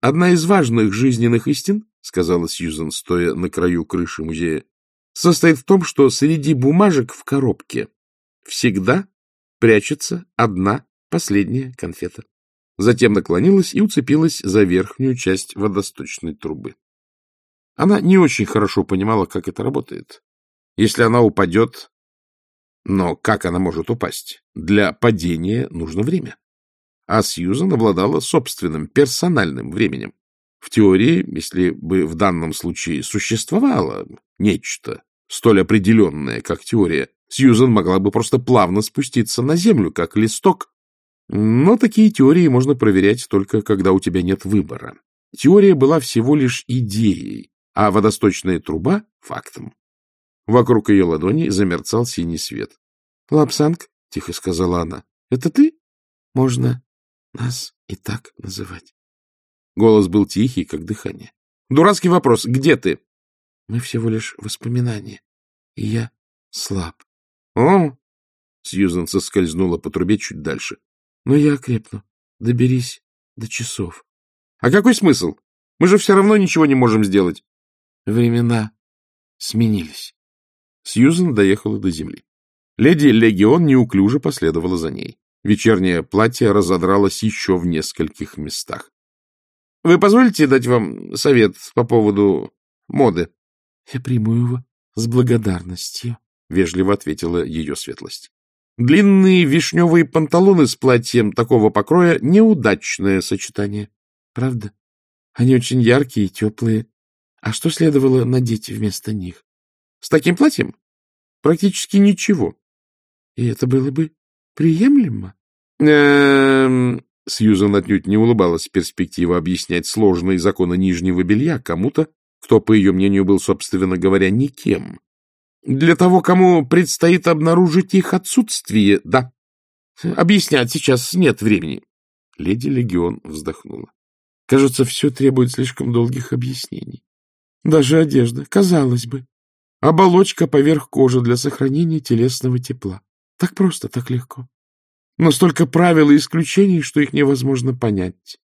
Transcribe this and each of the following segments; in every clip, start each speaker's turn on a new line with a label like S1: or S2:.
S1: — Одна из важных жизненных истин, — сказала Сьюзен, стоя на краю крыши музея, — состоит в том, что среди бумажек в коробке всегда прячется одна последняя конфета. Затем наклонилась и уцепилась за верхнюю часть водосточной трубы. Она не очень хорошо понимала, как это работает. Если она упадет... Но как она может упасть? Для падения нужно время. А Сьюзан обладала собственным персональным временем. В теории, если бы в данном случае существовало нечто столь определенное, как теория, Сьюзан могла бы просто плавно спуститься на землю, как листок. Но такие теории можно проверять только когда у тебя нет выбора. Теория была всего лишь идеей, а водосточная труба — фактом. Вокруг ее ладони замерцал синий свет. — Лапсанг, — тихо сказала она, — это ты? — Можно нас и так называть. Голос был тихий, как дыхание. — Дурацкий вопрос. Где ты? — Мы всего лишь воспоминания, и я слаб. — О! — Сьюзан соскользнула по трубе чуть дальше. — Но я окрепну. Доберись до часов. — А какой смысл? Мы же все равно ничего не можем сделать. Времена сменились. Сьюзен доехала до земли. Леди Легион неуклюже последовала за ней. Вечернее платье разодралось еще в нескольких местах. — Вы позволите дать вам совет по поводу моды? — Я приму его с благодарностью, — вежливо ответила ее светлость. Длинные вишневые панталоны с платьем такого покроя — неудачное сочетание. Правда? Они очень яркие и теплые. А что следовало надеть вместо них? С таким платьем? Практически ничего. И это было бы приемлемо? Эм... Сьюзан отнюдь не улыбалась перспектива объяснять сложные законы нижнего белья кому-то, кто, по ее мнению, был, собственно говоря, никем. Для того, кому предстоит обнаружить их отсутствие, да. Объяснять сейчас нет времени. Леди Легион вздохнула. Кажется, все требует слишком долгих объяснений. Даже одежда, казалось бы. Оболочка поверх кожи для сохранения телесного тепла. Так просто, так легко. Но столько правил и исключений, что их невозможно понять.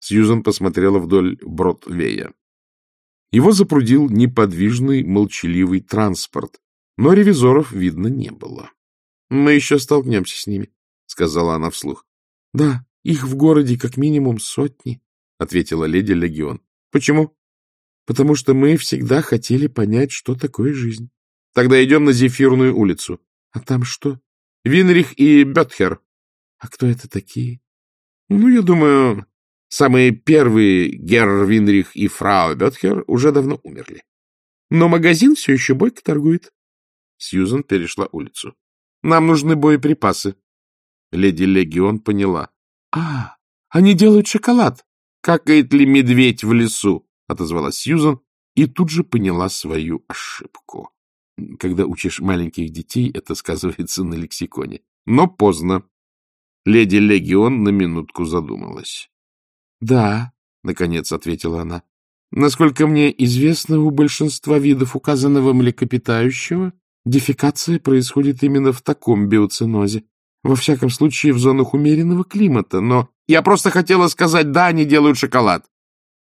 S1: Сьюзан посмотрела вдоль Бродвея. Его запрудил неподвижный, молчаливый транспорт, но ревизоров видно не было. — Мы еще столкнемся с ними, — сказала она вслух. — Да, их в городе как минимум сотни, — ответила леди Легион. — Почему? потому что мы всегда хотели понять, что такое жизнь. Тогда идем на Зефирную улицу. А там что? Винрих и Бетхер. А кто это такие? Ну, я думаю, самые первые Герр Винрих и фрау Бетхер уже давно умерли. Но магазин все еще бойко торгует. Сьюзан перешла улицу. Нам нужны боеприпасы. Леди Легион поняла. — А, они делают шоколад. Какает ли медведь в лесу? — отозвалась Сьюзан и тут же поняла свою ошибку. Когда учишь маленьких детей, это сказывается на лексиконе. Но поздно. Леди Легион на минутку задумалась. — Да, — наконец ответила она. — Насколько мне известно, у большинства видов указанного млекопитающего дефекация происходит именно в таком биоценозе. Во всяком случае, в зонах умеренного климата. Но я просто хотела сказать, да, они делают шоколад.